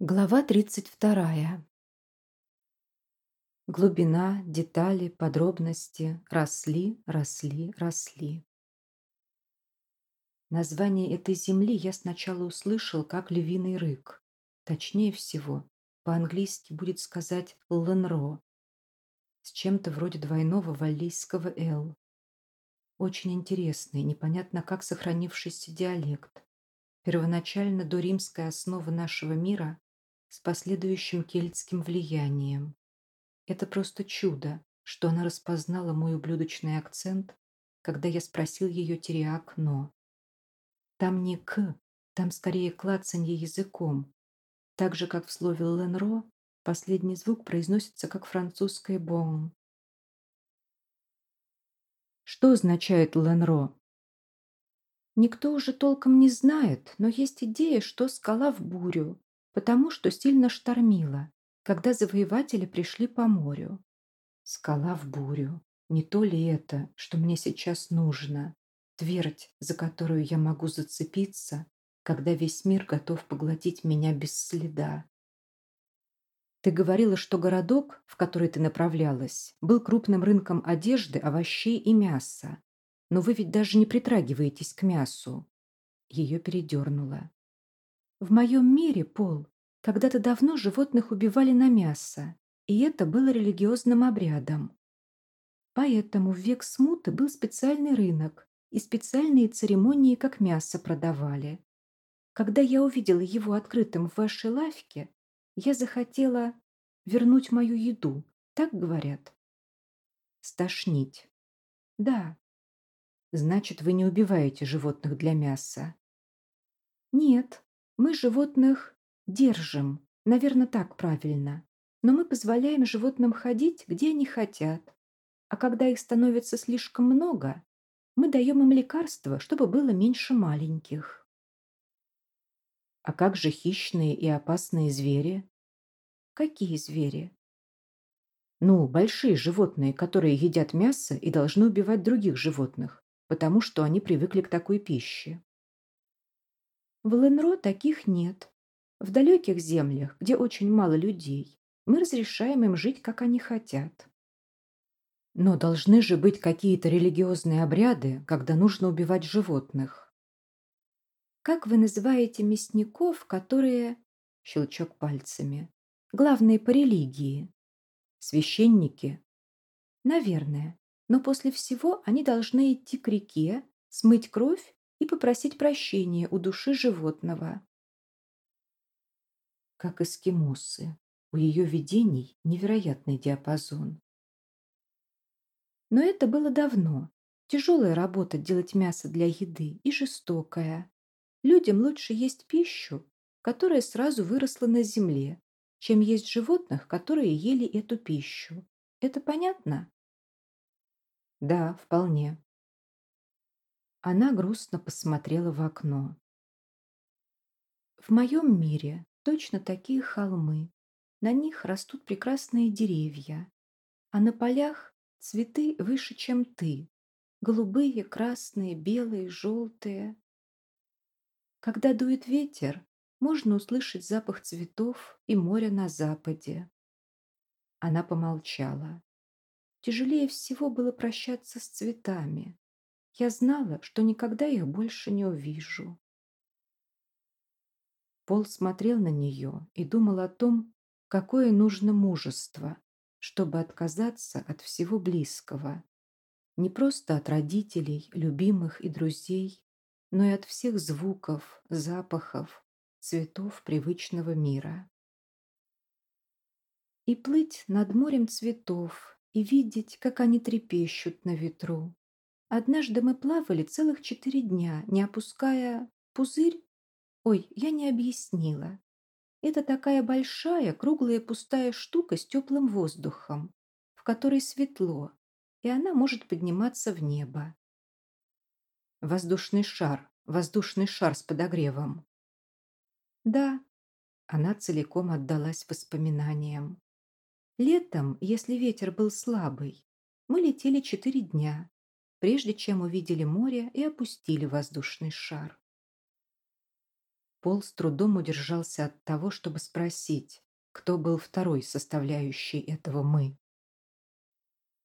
Глава 32. Глубина, детали, подробности росли, росли, росли. Название этой земли я сначала услышал как львиный рык. Точнее всего, по-английски будет сказать «ленро», с чем-то вроде двойного валлийского «л». Очень интересный, непонятно как сохранившийся диалект. Первоначально доримская основа нашего мира с последующим кельтским влиянием. Это просто чудо, что она распознала мой ублюдочный акцент, когда я спросил ее тириак «но». Там не «к», там скорее клацанье языком. Так же, как в слове «ленро», последний звук произносится как французское «бон». Что означает «ленро»? Никто уже толком не знает, но есть идея, что скала в бурю, потому что сильно штормило, когда завоеватели пришли по морю. Скала в бурю. Не то ли это, что мне сейчас нужно? Твердь, за которую я могу зацепиться, когда весь мир готов поглотить меня без следа. Ты говорила, что городок, в который ты направлялась, был крупным рынком одежды, овощей и мяса. Но вы ведь даже не притрагиваетесь к мясу. Ее передернуло. В моем мире, Пол, когда-то давно животных убивали на мясо, и это было религиозным обрядом. Поэтому в век смуты был специальный рынок, и специальные церемонии, как мясо продавали. Когда я увидела его открытым в вашей лавке, я захотела вернуть мою еду, так говорят? Стошнить. Да. Значит, вы не убиваете животных для мяса? Нет, мы животных держим, наверное, так правильно. Но мы позволяем животным ходить, где они хотят. А когда их становится слишком много, мы даем им лекарства, чтобы было меньше маленьких. А как же хищные и опасные звери? Какие звери? Ну, большие животные, которые едят мясо и должны убивать других животных, потому что они привыкли к такой пище. В Ленро таких нет. В далеких землях, где очень мало людей, мы разрешаем им жить, как они хотят. Но должны же быть какие-то религиозные обряды, когда нужно убивать животных. Как вы называете мясников, которые... Щелчок пальцами. Главные по религии. Священники? Наверное. Но после всего они должны идти к реке, смыть кровь и попросить прощения у души животного. Как эскимосы. У ее видений невероятный диапазон. Но это было давно. Тяжелая работа делать мясо для еды и жестокая. Людям лучше есть пищу, которая сразу выросла на земле, чем есть животных, которые ели эту пищу. Это понятно? Да, вполне. Она грустно посмотрела в окно. В моем мире точно такие холмы. На них растут прекрасные деревья. А на полях цветы выше, чем ты. Голубые, красные, белые, желтые. Когда дует ветер, можно услышать запах цветов и моря на западе. Она помолчала. Тяжелее всего было прощаться с цветами. Я знала, что никогда их больше не увижу. Пол смотрел на нее и думал о том, какое нужно мужество, чтобы отказаться от всего близкого. Не просто от родителей, любимых и друзей, но и от всех звуков, запахов, цветов привычного мира. И плыть над морем цветов, и видеть, как они трепещут на ветру, Однажды мы плавали целых четыре дня, не опуская пузырь. Ой, я не объяснила. Это такая большая, круглая пустая штука с теплым воздухом, в которой светло, и она может подниматься в небо. Воздушный шар, воздушный шар с подогревом. Да, она целиком отдалась воспоминаниям. Летом, если ветер был слабый, мы летели четыре дня, прежде чем увидели море и опустили воздушный шар. Пол с трудом удержался от того, чтобы спросить, кто был второй составляющей этого «мы».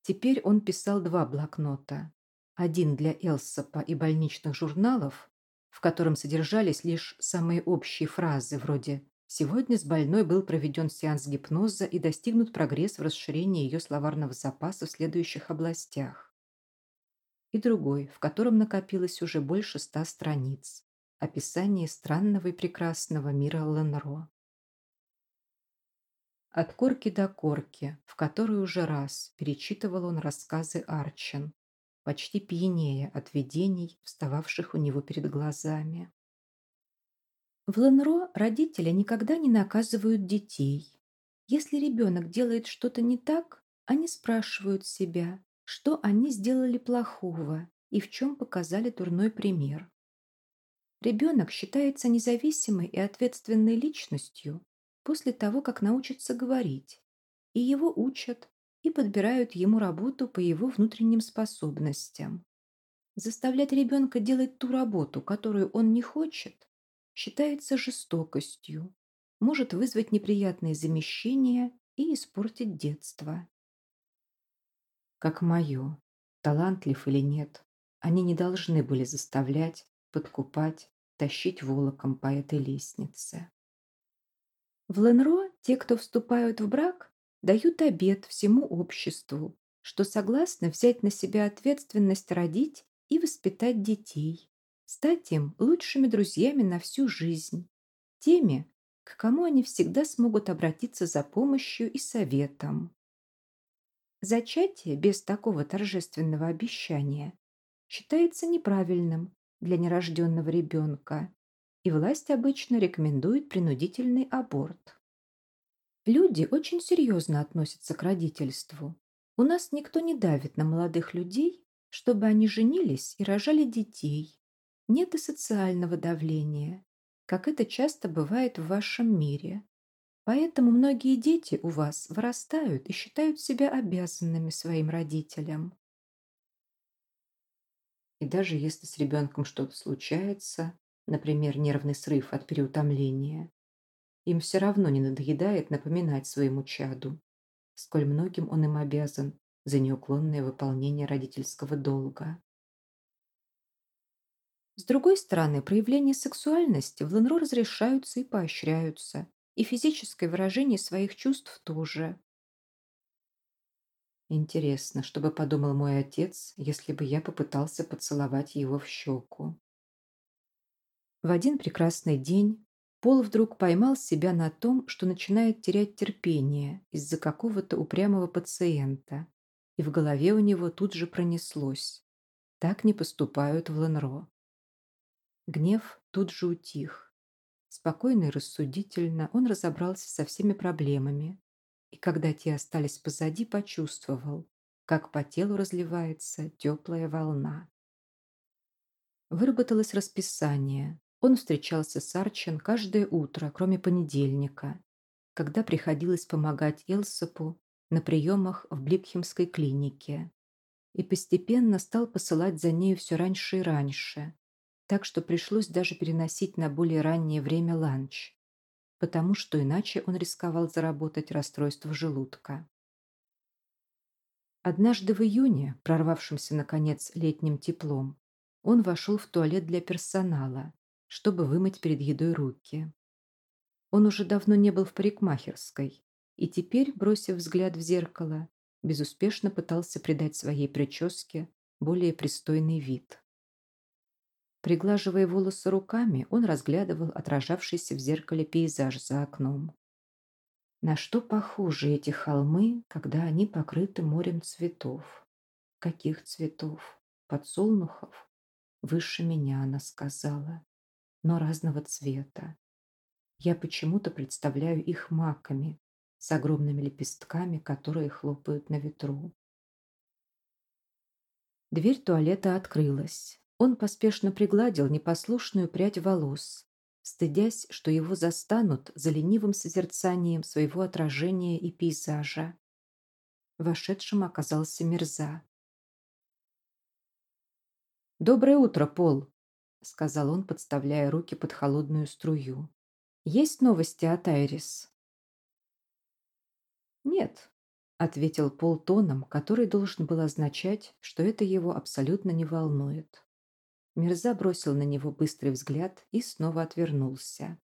Теперь он писал два блокнота. Один для Элсопа и больничных журналов, в котором содержались лишь самые общие фразы вроде «Сегодня с больной был проведен сеанс гипноза и достигнут прогресс в расширении ее словарного запаса в следующих областях». И другой, в котором накопилось уже больше ста страниц. Описание странного и прекрасного мира Ленро. От корки до корки, в которой уже раз перечитывал он рассказы Арчин, почти пьянее от видений, встававших у него перед глазами. В Ленро родители никогда не наказывают детей. Если ребенок делает что-то не так, они спрашивают себя, что они сделали плохого и в чем показали дурной пример. Ребенок считается независимой и ответственной личностью после того, как научится говорить, и его учат и подбирают ему работу по его внутренним способностям. Заставлять ребенка делать ту работу, которую он не хочет, считается жестокостью, может вызвать неприятные замещения и испортить детство. Как мое, талантлив или нет, они не должны были заставлять, подкупать, тащить волоком по этой лестнице. В Ленро те, кто вступают в брак, дают обет всему обществу, что согласны взять на себя ответственность родить и воспитать детей, стать им лучшими друзьями на всю жизнь, теми, к кому они всегда смогут обратиться за помощью и советом. Зачатие без такого торжественного обещания считается неправильным для нерожденного ребенка, и власть обычно рекомендует принудительный аборт. Люди очень серьезно относятся к родительству. У нас никто не давит на молодых людей, чтобы они женились и рожали детей. Нет и социального давления, как это часто бывает в вашем мире. Поэтому многие дети у вас вырастают и считают себя обязанными своим родителям. И даже если с ребенком что-то случается, например, нервный срыв от переутомления, им все равно не надоедает напоминать своему чаду, сколь многим он им обязан за неуклонное выполнение родительского долга. С другой стороны, проявления сексуальности в ЛНРО разрешаются и поощряются, и физическое выражение своих чувств тоже. Интересно, что бы подумал мой отец, если бы я попытался поцеловать его в щеку. В один прекрасный день Пол вдруг поймал себя на том, что начинает терять терпение из-за какого-то упрямого пациента, и в голове у него тут же пронеслось. Так не поступают в Ленро. Гнев тут же утих. Спокойно и рассудительно он разобрался со всеми проблемами, и когда те остались позади, почувствовал, как по телу разливается теплая волна. Выработалось расписание. Он встречался с Арчен каждое утро, кроме понедельника, когда приходилось помогать Элсопу на приемах в Бликхемской клинике. И постепенно стал посылать за нею все раньше и раньше, так что пришлось даже переносить на более раннее время ланч потому что иначе он рисковал заработать расстройство желудка. Однажды в июне, прорвавшимся, наконец, летним теплом, он вошел в туалет для персонала, чтобы вымыть перед едой руки. Он уже давно не был в парикмахерской, и теперь, бросив взгляд в зеркало, безуспешно пытался придать своей прическе более пристойный вид. Приглаживая волосы руками, он разглядывал отражавшийся в зеркале пейзаж за окном. На что похожи эти холмы, когда они покрыты морем цветов? Каких цветов? Подсолнухов? Выше меня, она сказала, но разного цвета. Я почему-то представляю их маками с огромными лепестками, которые хлопают на ветру. Дверь туалета открылась. Он поспешно пригладил непослушную прядь волос, стыдясь, что его застанут за ленивым созерцанием своего отражения и пейзажа. Вошедшим оказался Мирза. «Доброе утро, Пол!» сказал он, подставляя руки под холодную струю. «Есть новости от Айрис?» «Нет», — ответил Пол тоном, который должен был означать, что это его абсолютно не волнует. Мирза бросил на него быстрый взгляд и снова отвернулся.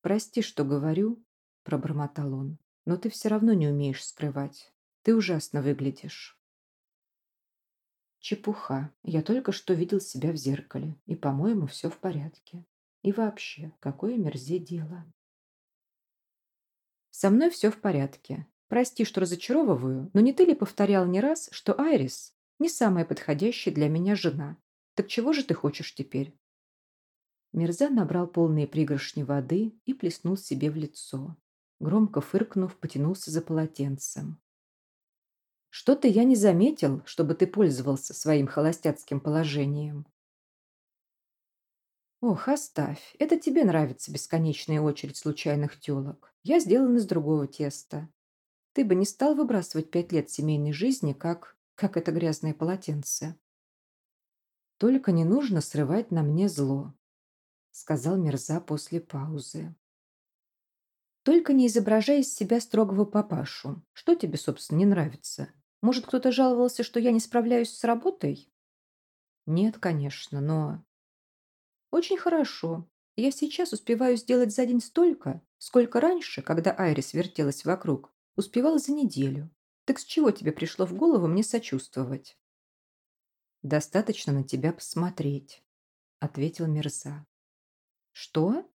«Прости, что говорю», — пробормотал он, «но ты все равно не умеешь скрывать. Ты ужасно выглядишь». Чепуха. Я только что видел себя в зеркале, и, по-моему, все в порядке. И вообще, какое мерзе дело. Со мной все в порядке. Прости, что разочаровываю, но не ты ли повторял не раз, что Айрис не самая подходящая для меня жена? Так чего же ты хочешь теперь? Мирза набрал полные пригоршни воды и плеснул себе в лицо. Громко фыркнув, потянулся за полотенцем. «Что-то я не заметил, чтобы ты пользовался своим холостяцким положением». «Ох, оставь. Это тебе нравится бесконечная очередь случайных тёлок. Я сделан из другого теста. Ты бы не стал выбрасывать пять лет семейной жизни, как... как это грязное полотенце». «Только не нужно срывать на мне зло сказал Мирза после паузы. Только не изображай из себя строгого папашу. Что тебе, собственно, не нравится? Может, кто-то жаловался, что я не справляюсь с работой? Нет, конечно, но... Очень хорошо. Я сейчас успеваю сделать за день столько, сколько раньше, когда Айрис вертелась вокруг, успевала за неделю. Так с чего тебе пришло в голову мне сочувствовать? Достаточно на тебя посмотреть, ответил Мирза. «Что?»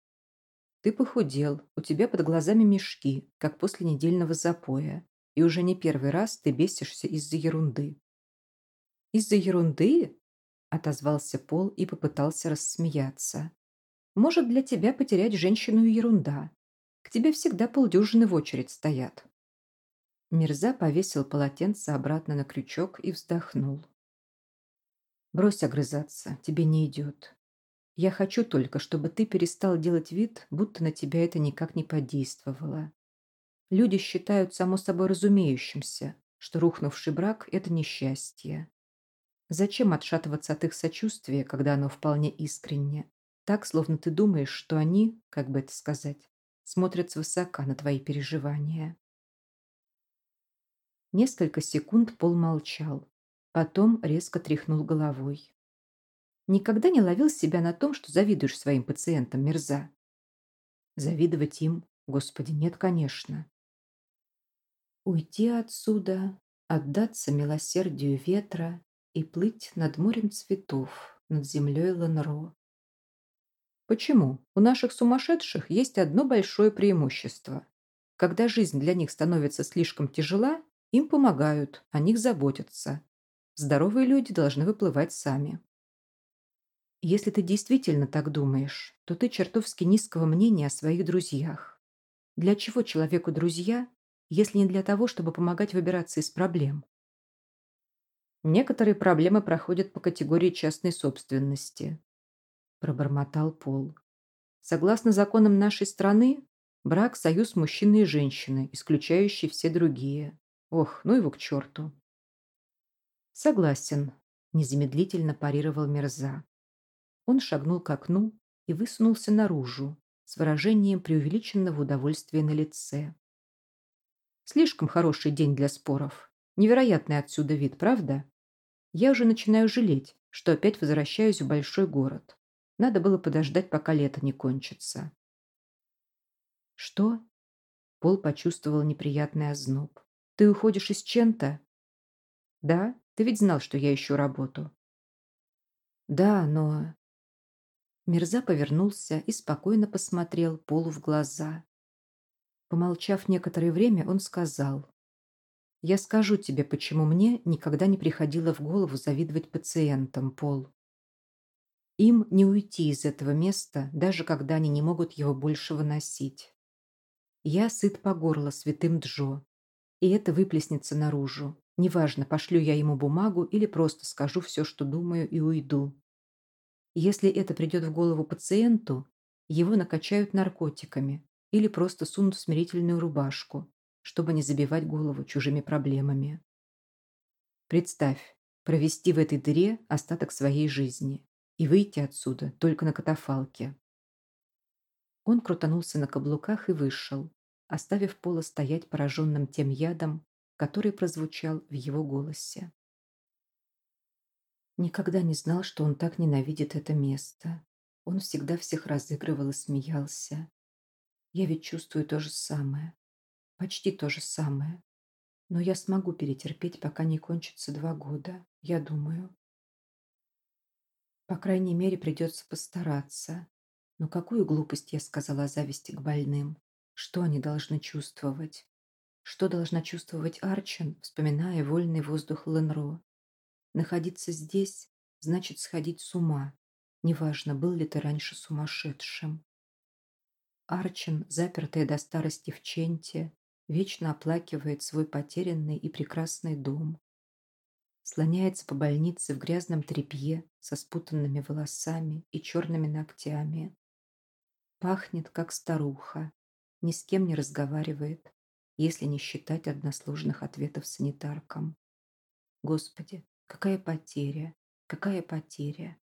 «Ты похудел, у тебя под глазами мешки, как после недельного запоя, и уже не первый раз ты бесишься из-за ерунды». «Из-за ерунды?» – отозвался Пол и попытался рассмеяться. «Может, для тебя потерять женщину ерунда. К тебе всегда полдюжины в очередь стоят». Мирза повесил полотенце обратно на крючок и вздохнул. «Брось огрызаться, тебе не идет. Я хочу только, чтобы ты перестал делать вид, будто на тебя это никак не подействовало. Люди считают само собой разумеющимся, что рухнувший брак – это несчастье. Зачем отшатываться от их сочувствия, когда оно вполне искренне? Так, словно ты думаешь, что они, как бы это сказать, смотрят свысока на твои переживания. Несколько секунд Пол молчал, потом резко тряхнул головой. Никогда не ловил себя на том, что завидуешь своим пациентам, мерза. Завидовать им, господи, нет, конечно. Уйти отсюда, отдаться милосердию ветра и плыть над морем цветов, над землей Ланро. Почему? У наших сумасшедших есть одно большое преимущество. Когда жизнь для них становится слишком тяжела, им помогают, о них заботятся. Здоровые люди должны выплывать сами. Если ты действительно так думаешь, то ты чертовски низкого мнения о своих друзьях. Для чего человеку друзья, если не для того, чтобы помогать выбираться из проблем? Некоторые проблемы проходят по категории частной собственности, пробормотал Пол. Согласно законам нашей страны, брак – союз мужчины и женщины, исключающий все другие. Ох, ну его к черту. Согласен, незамедлительно парировал Мирза. Он шагнул к окну и высунулся наружу с выражением преувеличенного удовольствия на лице. Слишком хороший день для споров. Невероятный отсюда вид, правда? Я уже начинаю жалеть, что опять возвращаюсь в большой город. Надо было подождать, пока лето не кончится. Что? Пол почувствовал неприятный озноб. Ты уходишь из Чента? Да, ты ведь знал, что я ищу работу. Да, но... Мирза повернулся и спокойно посмотрел Полу в глаза. Помолчав некоторое время, он сказал, «Я скажу тебе, почему мне никогда не приходило в голову завидовать пациентам, Пол. Им не уйти из этого места, даже когда они не могут его больше выносить. Я сыт по горло святым Джо, и это выплеснется наружу. Неважно, пошлю я ему бумагу или просто скажу все, что думаю, и уйду. Если это придет в голову пациенту, его накачают наркотиками или просто сунут в смирительную рубашку, чтобы не забивать голову чужими проблемами. Представь, провести в этой дыре остаток своей жизни. и выйти отсюда только на катафалке. Он крутанулся на каблуках и вышел, оставив Пола стоять пораженным тем ядом, который прозвучал в его голосе. Никогда не знал, что он так ненавидит это место. Он всегда всех разыгрывал и смеялся. Я ведь чувствую то же самое. Почти то же самое. Но я смогу перетерпеть, пока не кончатся два года, я думаю. По крайней мере, придется постараться. Но какую глупость я сказала о зависти к больным? Что они должны чувствовать? Что должна чувствовать Арчен, вспоминая вольный воздух Ленро? Находиться здесь значит сходить с ума. Неважно, был ли ты раньше сумасшедшим. Арчин, запертая до старости в Ченте, вечно оплакивает свой потерянный и прекрасный дом. Слоняется по больнице в грязном тряпье со спутанными волосами и черными ногтями. Пахнет, как старуха, ни с кем не разговаривает, если не считать односложных ответов санитаркам. Господи, какая потеря, какая потеря.